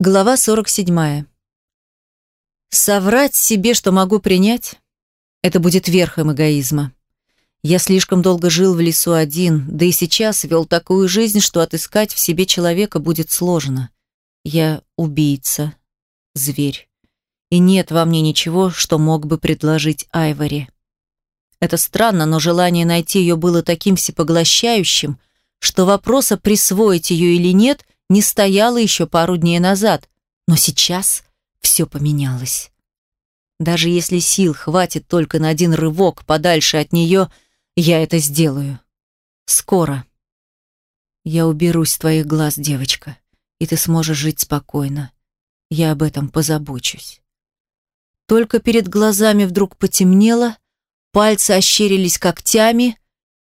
Глава 47. Соврать себе, что могу принять, это будет верхом эгоизма. Я слишком долго жил в лесу один, да и сейчас вел такую жизнь, что отыскать в себе человека будет сложно. Я убийца, зверь. И нет во мне ничего, что мог бы предложить Айвори. Это странно, но желание найти ее было таким всепоглощающим, что вопроса, присвоить ее или нет, не стояло еще пару дней назад. Но сейчас все поменялось. Даже если сил хватит только на один рывок подальше от нее, я это сделаю. Скоро. Я уберусь с твоих глаз, девочка, и ты сможешь жить спокойно. Я об этом позабочусь. Только перед глазами вдруг потемнело, пальцы ощерились когтями,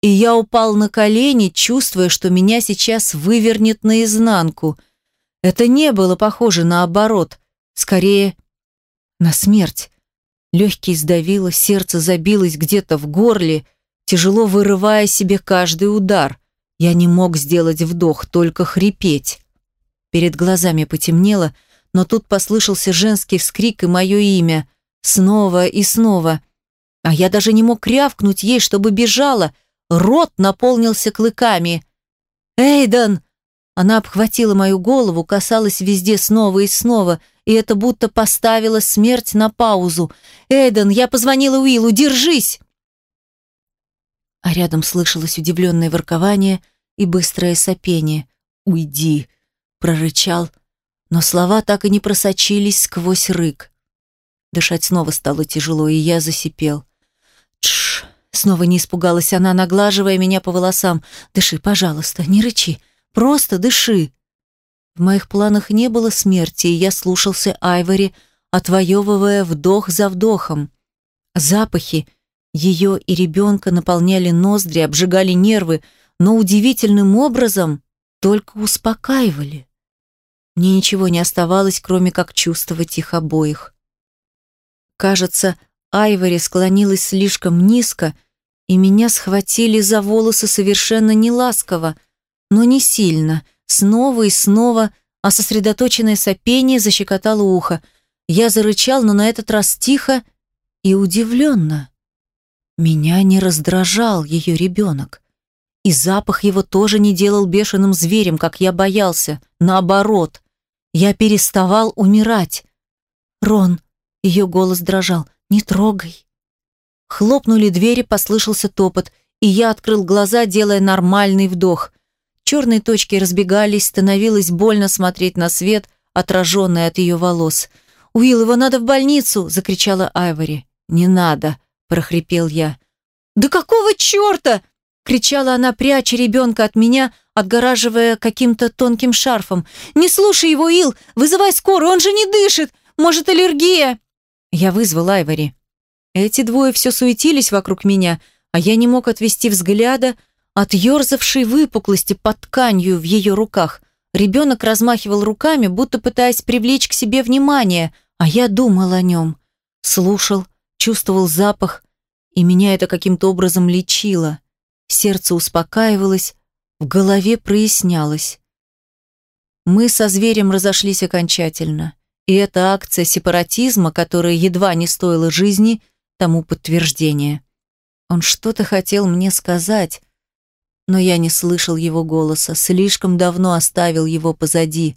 и я упал на колени, чувствуя, что меня сейчас вывернет наизнанку. Это не было похоже на оборот, скорее на смерть. Легкие сдавило, сердце забилось где-то в горле, тяжело вырывая себе каждый удар. Я не мог сделать вдох, только хрипеть. Перед глазами потемнело, но тут послышался женский вскрик и мое имя. Снова и снова. А я даже не мог рявкнуть ей, чтобы бежала. Рот наполнился клыками. «Эйден!» Она обхватила мою голову, касалась везде снова и снова, и это будто поставило смерть на паузу. «Эйден, я позвонила Уиллу, держись!» А рядом слышалось удивленное воркование и быстрое сопение. «Уйди!» — прорычал, но слова так и не просочились сквозь рык. Дышать снова стало тяжело, и я засипел. Снова не испугалась она, наглаживая меня по волосам. Дыши, пожалуйста, не рычи. Просто дыши. В моих планах не было смерти, и я слушался Айвори, отвоевывая вдох за вдохом. Запахи ее и ребенка наполняли ноздри, обжигали нервы, но удивительным образом только успокаивали. Мне ничего не оставалось, кроме как чувствовать их обоих. Кажется, Айвори склонилась слишком низко, и меня схватили за волосы совершенно неласково, но не сильно, снова и снова, а сосредоточенное сопение защекотало ухо. Я зарычал, но на этот раз тихо и удивленно. Меня не раздражал ее ребенок. И запах его тоже не делал бешеным зверем, как я боялся. Наоборот, я переставал умирать. «Рон, ее голос дрожал. «Не трогай». Хлопнули двери, послышался топот, и я открыл глаза, делая нормальный вдох. Черные точки разбегались, становилось больно смотреть на свет, отраженный от ее волос. «Уилл, его надо в больницу!» – закричала Айвори. «Не надо!» – прохрипел я. «Да какого черта?» – кричала она, пряча ребенка от меня, отгораживая каким-то тонким шарфом. «Не слушай его, Ил! Вызывай скорую, он же не дышит! Может, аллергия!» Я вызвал Айвори. Эти двое все суетились вокруг меня, а я не мог отвести взгляда от ерзавшей выпуклости под тканью в ее руках. Ребенок размахивал руками, будто пытаясь привлечь к себе внимание, а я думал о нем. Слушал, чувствовал запах, и меня это каким-то образом лечило. Сердце успокаивалось, в голове прояснялось. Мы со зверем разошлись окончательно. И эта акция сепаратизма, которая едва не стоила жизни, тому подтверждение. Он что-то хотел мне сказать, но я не слышал его голоса, слишком давно оставил его позади.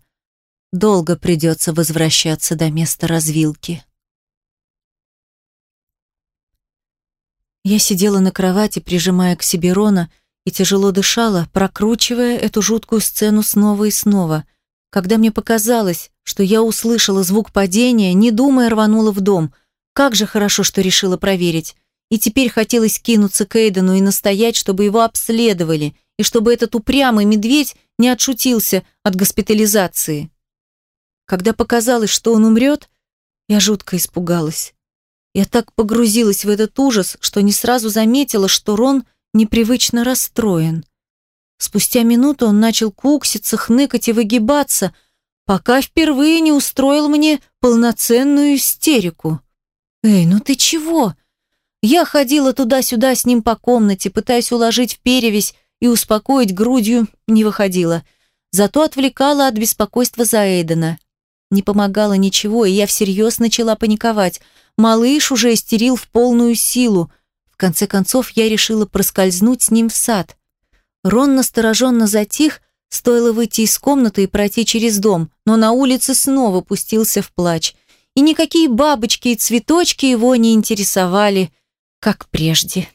Долго придется возвращаться до места развилки. Я сидела на кровати, прижимая к себе Рона, и тяжело дышала, прокручивая эту жуткую сцену снова и снова — когда мне показалось, что я услышала звук падения, не думая рванула в дом. Как же хорошо, что решила проверить. И теперь хотелось кинуться к Эйдену и настоять, чтобы его обследовали, и чтобы этот упрямый медведь не отшутился от госпитализации. Когда показалось, что он умрет, я жутко испугалась. Я так погрузилась в этот ужас, что не сразу заметила, что Рон непривычно расстроен. Спустя минуту он начал кукситься, хныкать и выгибаться, пока впервые не устроил мне полноценную истерику. «Эй, ну ты чего?» Я ходила туда-сюда с ним по комнате, пытаясь уложить в перевязь и успокоить грудью, не выходила. Зато отвлекала от беспокойства за Эйдена. Не помогало ничего, и я всерьез начала паниковать. Малыш уже истерил в полную силу. В конце концов, я решила проскользнуть с ним в сад. Рон настороженно затих, стоило выйти из комнаты и пройти через дом, но на улице снова пустился в плач. И никакие бабочки и цветочки его не интересовали, как прежде.